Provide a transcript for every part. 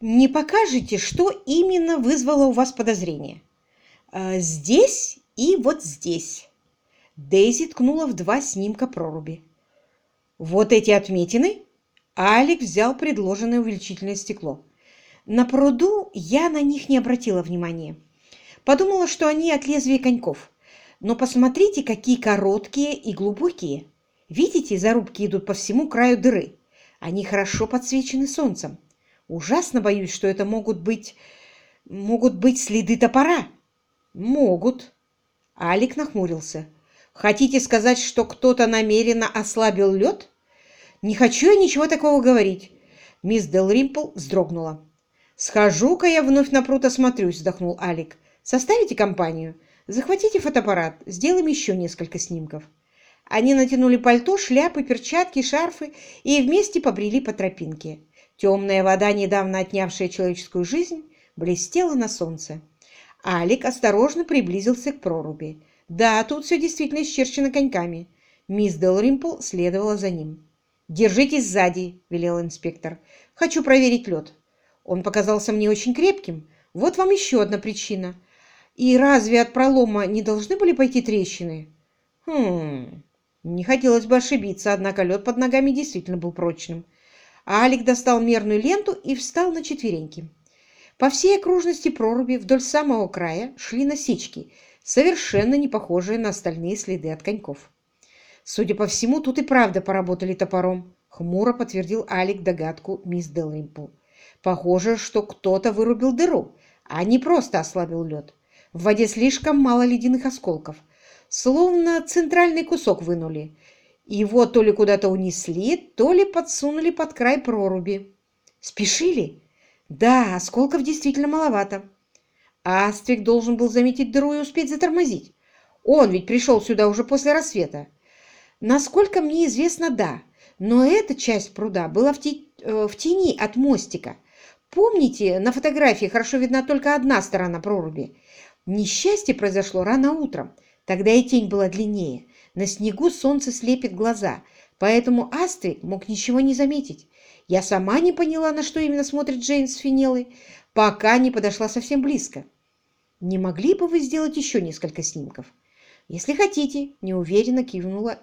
не покажете, что именно вызвало у вас подозрение? Э, здесь и вот здесь. Дейзи ткнула в два снимка проруби. Вот эти отметины? Алик взял предложенное увеличительное стекло. На пруду я на них не обратила внимания. Подумала, что они от лезвия коньков. Но посмотрите, какие короткие и глубокие. Видите, зарубки идут по всему краю дыры. Они хорошо подсвечены солнцем. Ужасно боюсь, что это могут быть... могут быть следы топора. Могут. Алик нахмурился. Хотите сказать, что кто-то намеренно ослабил лед? Не хочу я ничего такого говорить. Мисс Делримпл вздрогнула. «Схожу-ка я вновь на пруд осмотрюсь», — вздохнул Алик. «Составите компанию? Захватите фотоаппарат, сделаем еще несколько снимков». Они натянули пальто, шляпы, перчатки, шарфы и вместе побрели по тропинке. Темная вода, недавно отнявшая человеческую жизнь, блестела на солнце. Алик осторожно приблизился к проруби. Да, тут все действительно исчерчено коньками. Мисс Делримпл следовала за ним. «Держитесь сзади», — велел инспектор. «Хочу проверить лед. Он показался мне очень крепким. Вот вам еще одна причина. И разве от пролома не должны были пойти трещины? Хм, не хотелось бы ошибиться, однако лед под ногами действительно был прочным. А Алик достал мерную ленту и встал на четвереньки. По всей окружности проруби вдоль самого края шли насечки, совершенно не похожие на остальные следы от коньков. Судя по всему, тут и правда поработали топором, хмуро подтвердил Алик догадку мисс Делримпл. Похоже, что кто-то вырубил дыру, а не просто ослабил лед. В воде слишком мало ледяных осколков. Словно центральный кусок вынули. Его то ли куда-то унесли, то ли подсунули под край проруби. Спешили? Да, осколков действительно маловато. Астрик должен был заметить дыру и успеть затормозить. Он ведь пришел сюда уже после рассвета. Насколько мне известно, да. Но эта часть пруда была в. Э, тени от мостика. Помните, на фотографии хорошо видна только одна сторона проруби. Несчастье произошло рано утром. Тогда и тень была длиннее. На снегу солнце слепит глаза, поэтому Астрид мог ничего не заметить. Я сама не поняла, на что именно смотрит Джейн с Финелой, пока не подошла совсем близко. Не могли бы вы сделать еще несколько снимков? Если хотите, неуверенно кивнула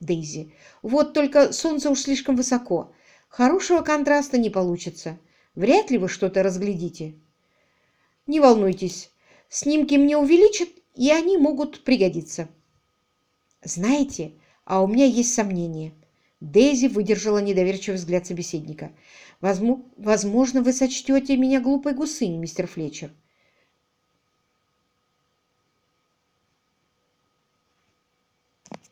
Дейзи. Вот только солнце уж слишком высоко. Хорошего контраста не получится. Вряд ли вы что-то разглядите. Не волнуйтесь, снимки мне увеличат, и они могут пригодиться. Знаете, а у меня есть сомнения. Дейзи выдержала недоверчивый взгляд собеседника. Возможно, вы сочтете меня глупой гусыней, мистер Флетчер.